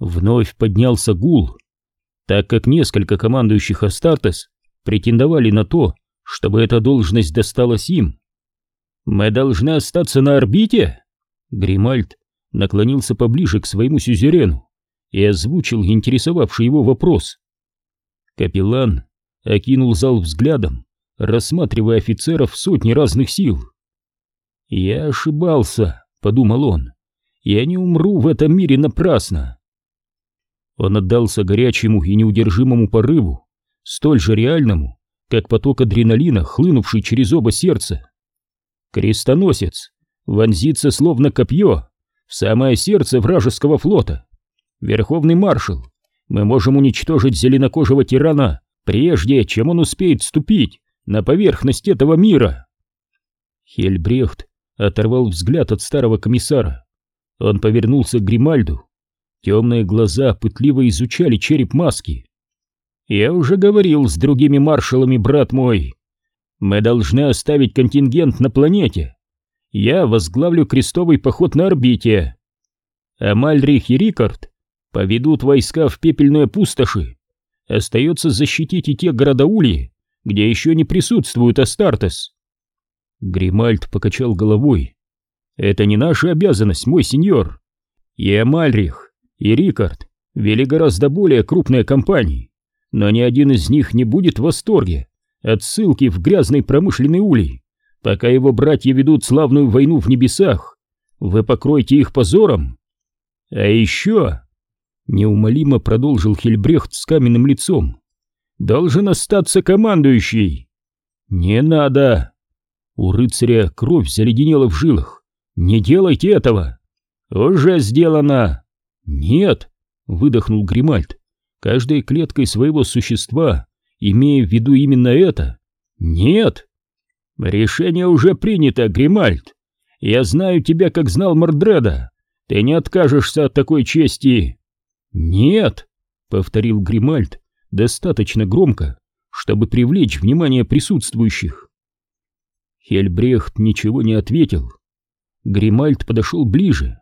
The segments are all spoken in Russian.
Вновь поднялся гул, так как несколько командующих Астартес претендовали на то, чтобы эта должность досталась им. «Мы должны остаться на орбите?» Гримальд наклонился поближе к своему сюзерену и озвучил интересовавший его вопрос. Капеллан окинул зал взглядом, рассматривая офицеров сотни разных сил. «Я ошибался», — подумал он, — «я не умру в этом мире напрасно». Он отдался горячему и неудержимому порыву, столь же реальному, как поток адреналина, хлынувший через оба сердца. Крестоносец вонзится словно копье в самое сердце вражеского флота. Верховный маршал, мы можем уничтожить зеленокожего тирана, прежде чем он успеет ступить на поверхность этого мира. Хельбрехт оторвал взгляд от старого комиссара. Он повернулся к Гримальду Темные глаза пытливо изучали череп маски. «Я уже говорил с другими маршалами, брат мой. Мы должны оставить контингент на планете. Я возглавлю крестовый поход на орбите. А Мальрих и Рикард поведут войска в пепельные пустоши. Остается защитить и те города Ульи, где еще не присутствует Астартес». Гримальд покачал головой. «Это не наша обязанность, мой сеньор. И Амальрих и Рикард вели гораздо более крупные компании, но ни один из них не будет в восторге от ссылки в грязный промышленный улей, пока его братья ведут славную войну в небесах. Вы покроете их позором? А еще, неумолимо продолжил Хильбрехт с каменным лицом, должен остаться командующий. Не надо. У рыцаря кровь заледенела в жилах. Не делайте этого. Уже сделано. «Нет!» — выдохнул Гримальд, каждой клеткой своего существа, имея в виду именно это. «Нет!» «Решение уже принято, Гримальд. Я знаю тебя, как знал Мордреда. Ты не откажешься от такой чести». «Нет!» — повторил Гримальд достаточно громко, чтобы привлечь внимание присутствующих. Хельбрехт ничего не ответил. Гримальд подошел ближе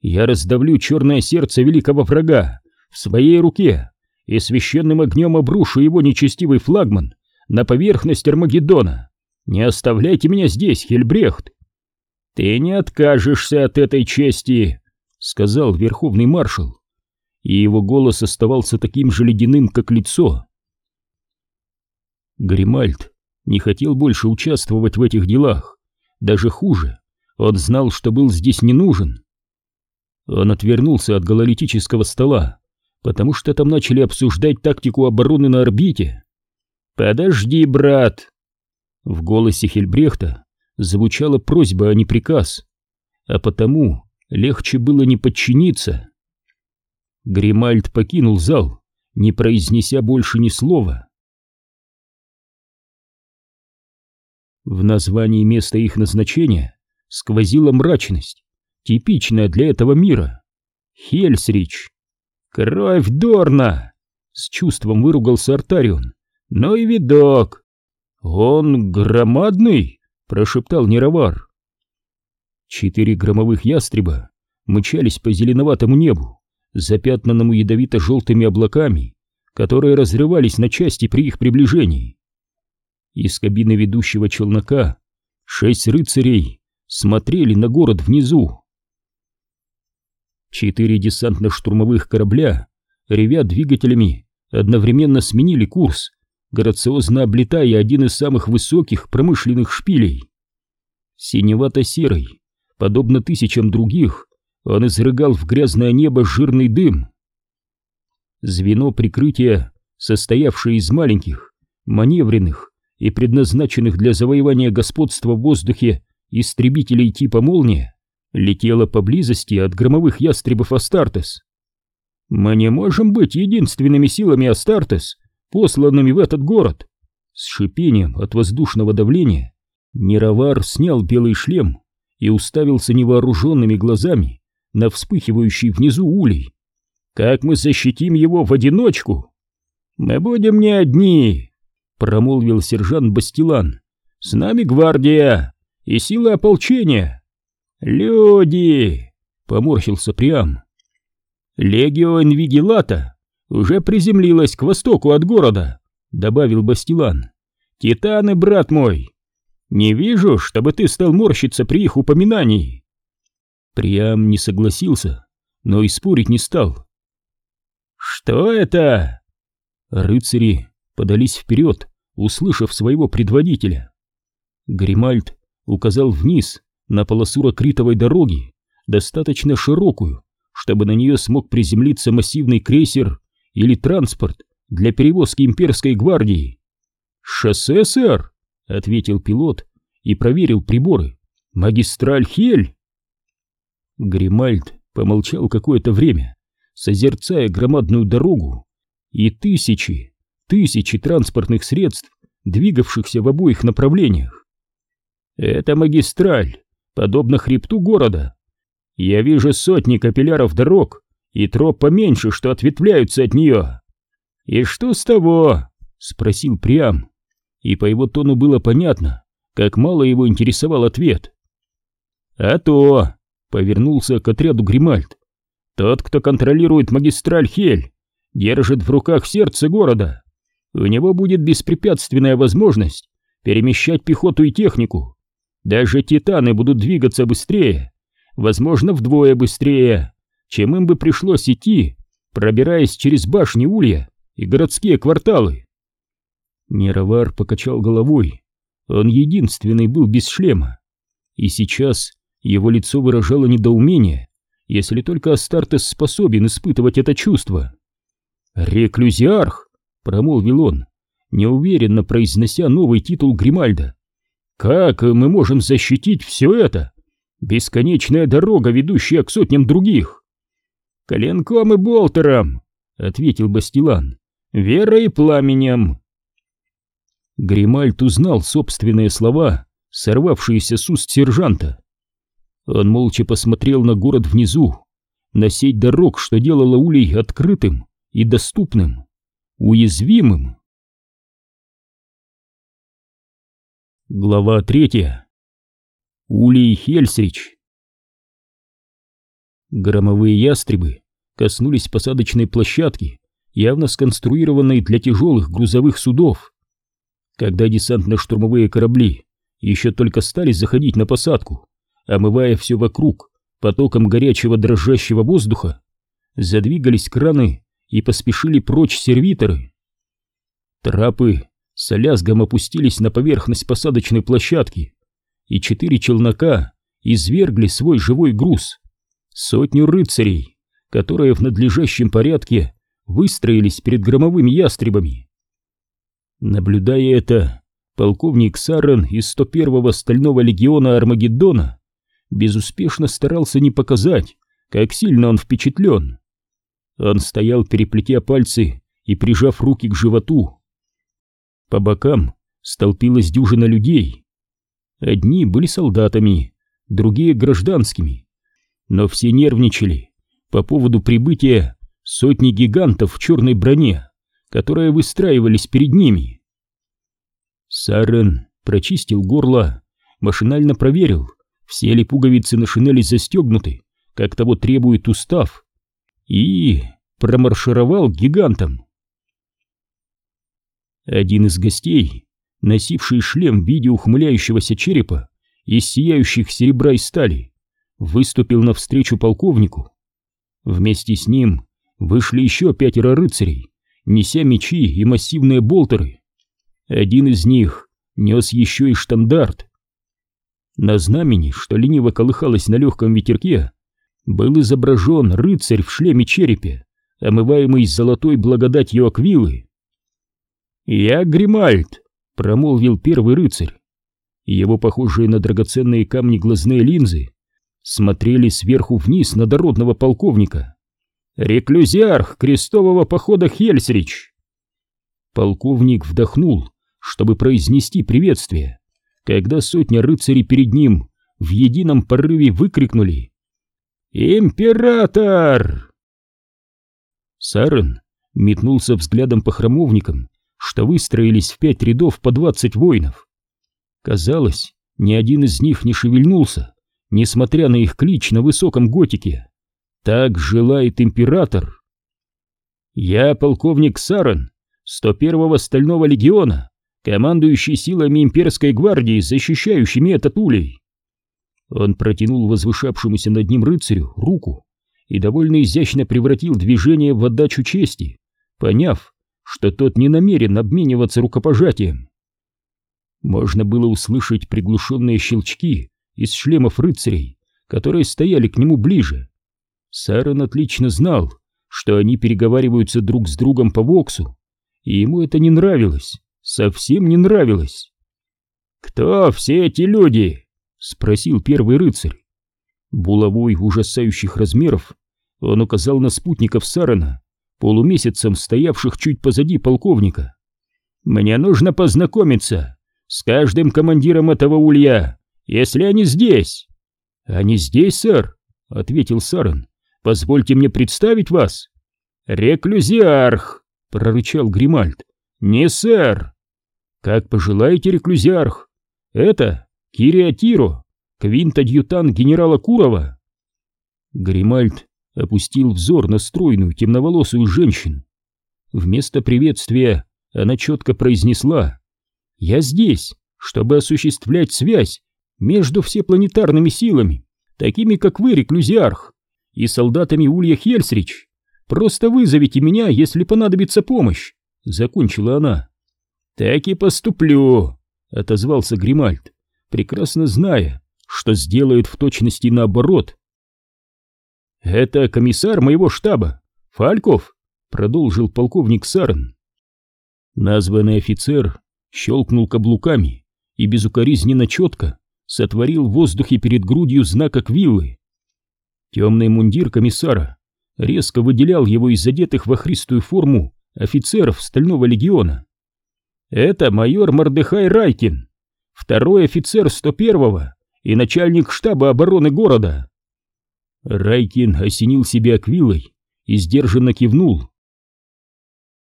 я раздавлю черное сердце великого врага в своей руке и священным огнем обрушу его нечестивый флагман на поверхность Армагеддона. Не оставляйте меня здесь, Хельбрехт. Ты не откажешься от этой чести, сказал верховный маршал, и его голос оставался таким же ледяным, как лицо. Гримальд не хотел больше участвовать в этих делах. Даже хуже, он знал, что был здесь не нужен. Он отвернулся от гололитического стола, потому что там начали обсуждать тактику обороны на орбите. «Подожди, брат!» В голосе Хельбрехта звучала просьба, а не приказ, а потому легче было не подчиниться. Гримальд покинул зал, не произнеся больше ни слова. В названии места их назначения сквозила мрачность типичная для этого мира. Хельсрич. Кровь Дорна! С чувством выругался Артарион. Но и видок. Он громадный, прошептал Неровар. Четыре громовых ястреба мчались по зеленоватому небу, запятнанному ядовито-желтыми облаками, которые разрывались на части при их приближении. Из кабины ведущего челнока шесть рыцарей смотрели на город внизу. Четыре десантно-штурмовых корабля, ревя двигателями, одновременно сменили курс, грациозно облетая один из самых высоких промышленных шпилей. Синевато-серый, подобно тысячам других, он изрыгал в грязное небо жирный дым. Звено прикрытия, состоявшее из маленьких, маневренных и предназначенных для завоевания господства в воздухе истребителей типа «Молния», летела поблизости от громовых ястребов Астартес. Мы не можем быть единственными силами Астартес, посланными в этот город. С шипением от воздушного давления Неровар снял белый шлем и уставился невооруженными глазами на вспыхивающий внизу улей. Как мы защитим его в одиночку? Мы будем не одни, промолвил сержант Бастилан. С нами гвардия и силы ополчения. «Люди!» — поморщился Приам. Легио Инвигилата уже приземлилась к востоку от города, добавил Бастилан. Титаны, брат мой, не вижу, чтобы ты стал морщиться при их упоминании. Приам не согласился, но и спорить не стал. Что это? Рыцари подались вперед, услышав своего предводителя. Гримальд указал вниз на полосу ракритовой дороги, достаточно широкую, чтобы на нее смог приземлиться массивный крейсер или транспорт для перевозки имперской гвардии. «Шоссе, сэр!» — ответил пилот и проверил приборы. «Магистраль Хель!» Гримальд помолчал какое-то время, созерцая громадную дорогу и тысячи, тысячи транспортных средств, двигавшихся в обоих направлениях. «Это магистраль, подобно хребту города. Я вижу сотни капилляров дорог и троп поменьше, что ответвляются от нее. И что с того?» — спросил Приам. И по его тону было понятно, как мало его интересовал ответ. «А то!» — повернулся к отряду Гримальд. «Тот, кто контролирует магистраль Хель, держит в руках сердце города. У него будет беспрепятственная возможность перемещать пехоту и технику. Даже титаны будут двигаться быстрее, возможно, вдвое быстрее, чем им бы пришлось идти, пробираясь через башни Улья и городские кварталы. Неровар покачал головой. Он единственный был без шлема. И сейчас его лицо выражало недоумение, если только Астартес способен испытывать это чувство. «Реклюзиарх!» — промолвил он, неуверенно произнося новый титул Гримальда. «Как мы можем защитить все это? Бесконечная дорога, ведущая к сотням других!» «Коленком и болтером!» — ответил Бастилан. «Верой и пламенем!» Гримальд узнал собственные слова, сорвавшиеся с уст сержанта. Он молча посмотрел на город внизу, на сеть дорог, что делала улей открытым и доступным, уязвимым. Глава третья. Улей Хельсрич. Громовые ястребы коснулись посадочной площадки, явно сконструированной для тяжелых грузовых судов. Когда десантно-штурмовые корабли еще только стали заходить на посадку, омывая все вокруг потоком горячего дрожащего воздуха, задвигались краны и поспешили прочь сервиторы. Трапы с лязгом опустились на поверхность посадочной площадки, и четыре челнока извергли свой живой груз. Сотню рыцарей, которые в надлежащем порядке выстроились перед громовыми ястребами. Наблюдая это, полковник Сарен из 101-го стального легиона Армагеддона безуспешно старался не показать, как сильно он впечатлен. Он стоял, переплетя пальцы и прижав руки к животу. По бокам столпилась дюжина людей. Одни были солдатами, другие гражданскими, но все нервничали по поводу прибытия сотни гигантов в черной броне, которые выстраивались перед ними. Сарен прочистил горло, машинально проверил, все ли пуговицы на шинели застегнуты, как того требует устав, и промаршировал к гигантам. Один из гостей, носивший шлем в виде ухмыляющегося черепа из сияющих серебра и стали, выступил навстречу полковнику. Вместе с ним вышли еще пятеро рыцарей, неся мечи и массивные болтеры. Один из них нес еще и штандарт, на знамени, что лениво колыхалось на легком ветерке, был изображен рыцарь в шлеме-черепе, омываемый золотой благодатью аквилы. «Я Гримальд», — промолвил первый рыцарь. Его похожие на драгоценные камни глазные линзы смотрели сверху вниз на дородного полковника. «Реклюзиарх крестового похода Хельсрич!» Полковник вдохнул, чтобы произнести приветствие когда сотня рыцарей перед ним в едином порыве выкрикнули «Император!». Сарен метнулся взглядом по храмовникам, что выстроились в пять рядов по двадцать воинов. Казалось, ни один из них не шевельнулся, несмотря на их клич на высоком готике. Так желает император. Я полковник Саран, 101-го Стального легиона, командующий силами имперской гвардии, защищающими этот улей. Он протянул возвышавшемуся над ним рыцарю руку и довольно изящно превратил движение в отдачу чести, поняв, что тот не намерен обмениваться рукопожатием. Можно было услышать приглушенные щелчки из шлемов рыцарей, которые стояли к нему ближе. Сарен отлично знал, что они переговариваются друг с другом по воксу, и ему это не нравилось, совсем не нравилось. «Кто все эти люди?» — спросил первый рыцарь. Булавой ужасающих размеров он указал на спутников Сарена, полумесяцем стоявших чуть позади полковника. «Мне нужно познакомиться с каждым командиром этого улья, если они здесь». «Они здесь, сэр», — ответил Сарен. «Позвольте мне представить вас». «Реклюзиарх», — прорычал Гримальд. «Не сэр». «Как пожелаете, реклюзиарх. Это Кириатиро, квинт-адъютант генерала Курова. Гримальд опустил взор на стройную темноволосую женщину. Вместо приветствия она четко произнесла «Я здесь, чтобы осуществлять связь между всепланетарными силами, такими как вы, Реклюзиарх, и солдатами Улья Хельсрич. Просто вызовите меня, если понадобится помощь», — закончила она. «Так и поступлю», — отозвался Гримальд прекрасно зная, что сделает в точности наоборот. «Это комиссар моего штаба, Фальков», — продолжил полковник Сарен. Названный офицер щелкнул каблуками и безукоризненно четко сотворил в воздухе перед грудью знак аквиллы. Темный мундир комиссара резко выделял его из задетых в охристую форму офицеров Стального легиона. «Это майор Мордехай Райкин», второй офицер 101-го и начальник штаба обороны города. Райкин осенил себя аквилой и сдержанно кивнул.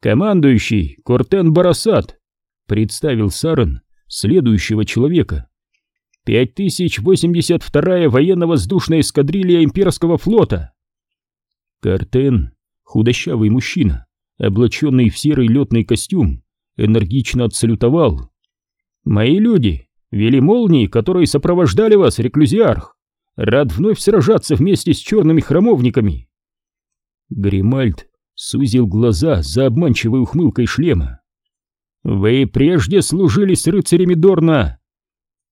«Командующий Кортен Барасат», — представил Сарен следующего человека. «5082-я военно-воздушная эскадрилья имперского флота». Кортен, худощавый мужчина, облаченный в серый летный костюм, энергично отсалютовал. Мои люди вели молнии, которые сопровождали вас, реклюзиарх. Рад вновь сражаться вместе с черными храмовниками. Гримальд сузил глаза за обманчивой ухмылкой шлема. Вы прежде служили с рыцарями Дорна.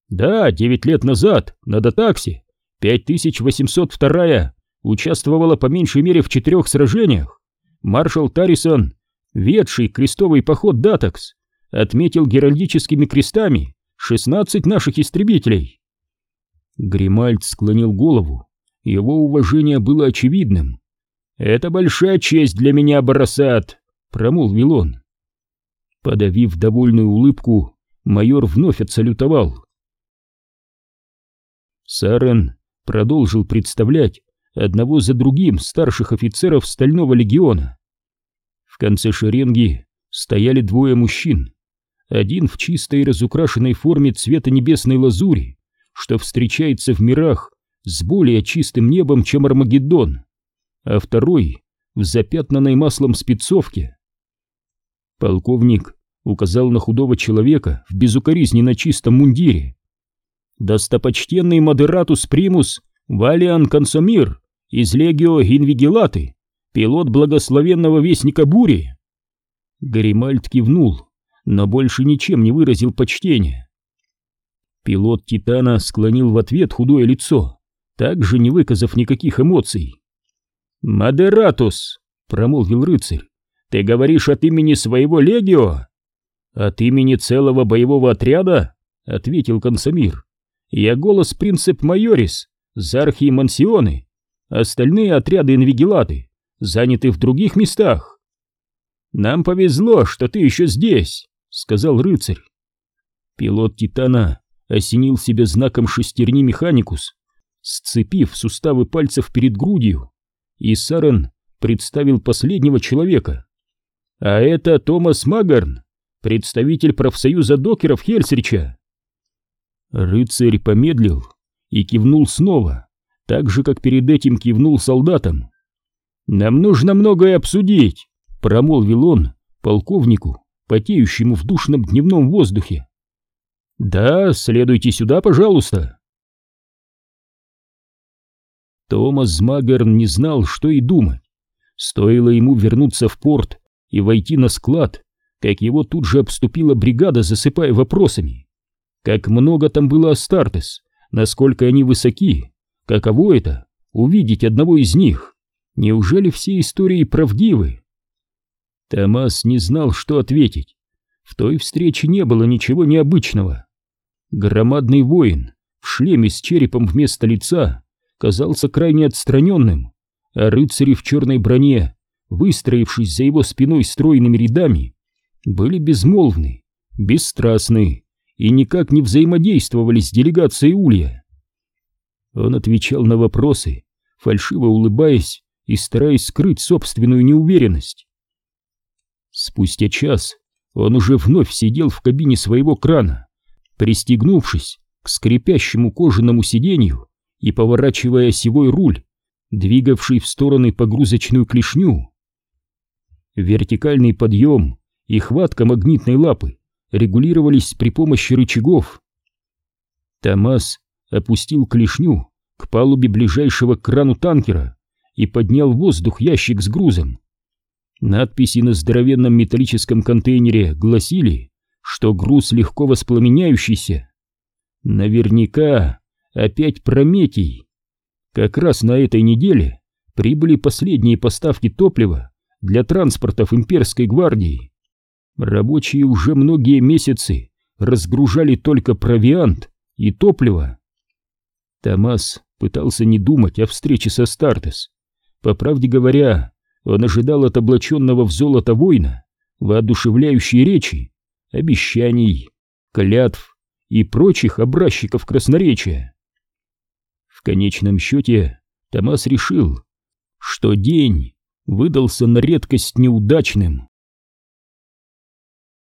Да, девять лет назад, на Датаксе, 5802-я участвовала по меньшей мере в четырех сражениях. Маршал Тарисон, ведший крестовый поход Датакс, отметил геральдическими крестами 16 наших истребителей. Гримальд склонил голову, его уважение было очевидным. «Это большая честь для меня, Барасат», — промолвил он. Подавив довольную улыбку, майор вновь отсалютовал. Сарен продолжил представлять одного за другим старших офицеров Стального легиона. В конце шеренги стояли двое мужчин, один в чистой разукрашенной форме цвета небесной лазури, что встречается в мирах с более чистым небом, чем Армагеддон, а второй в запятнанной маслом спецовке. Полковник указал на худого человека в безукоризненно чистом мундире. «Достопочтенный модератус примус Валиан Консомир из Легио Инвигилаты, пилот благословенного вестника бури». Гаримальд кивнул но больше ничем не выразил почтения. Пилот Титана склонил в ответ худое лицо, также не выказав никаких эмоций. «Модератус!» — промолвил рыцарь. «Ты говоришь от имени своего легио?» «От имени целого боевого отряда?» — ответил Консамир. «Я голос принцип Майорис, Зархи и Мансионы. Остальные отряды инвигилаты заняты в других местах. Нам повезло, что ты еще здесь сказал рыцарь. Пилот Титана осенил себя знаком шестерни Механикус, сцепив суставы пальцев перед грудью, и Сарен представил последнего человека. А это Томас Магарн, представитель профсоюза докеров Хельсрича. Рыцарь помедлил и кивнул снова, так же, как перед этим кивнул солдатам. «Нам нужно многое обсудить», — промолвил он полковнику, потеющему в душном дневном воздухе. «Да, следуйте сюда, пожалуйста». Томас Магерн не знал, что и думать. Стоило ему вернуться в порт и войти на склад, как его тут же обступила бригада, засыпая вопросами. Как много там было Астартес, насколько они высоки, каково это — увидеть одного из них. Неужели все истории правдивы? Томас не знал, что ответить. В той встрече не было ничего необычного. Громадный воин в шлеме с черепом вместо лица казался крайне отстраненным, а рыцари в черной броне, выстроившись за его спиной стройными рядами, были безмолвны, бесстрастны и никак не взаимодействовали с делегацией Улья. Он отвечал на вопросы, фальшиво улыбаясь и стараясь скрыть собственную неуверенность. Спустя час он уже вновь сидел в кабине своего крана, пристегнувшись к скрипящему кожаному сиденью и поворачивая осевой руль, двигавший в стороны погрузочную клешню. Вертикальный подъем и хватка магнитной лапы регулировались при помощи рычагов. Томас опустил клешню к палубе ближайшего к крану танкера и поднял в воздух ящик с грузом. Надписи на здоровенном металлическом контейнере гласили, что груз легко воспламеняющийся. Наверняка опять Прометий. Как раз на этой неделе прибыли последние поставки топлива для транспортов имперской гвардии. Рабочие уже многие месяцы разгружали только провиант и топливо. Томас пытался не думать о встрече со Стартес. По правде говоря, он ожидал от облаченного в золото воина воодушевляющей речи, обещаний, клятв и прочих образчиков красноречия. В конечном счете Томас решил, что день выдался на редкость неудачным.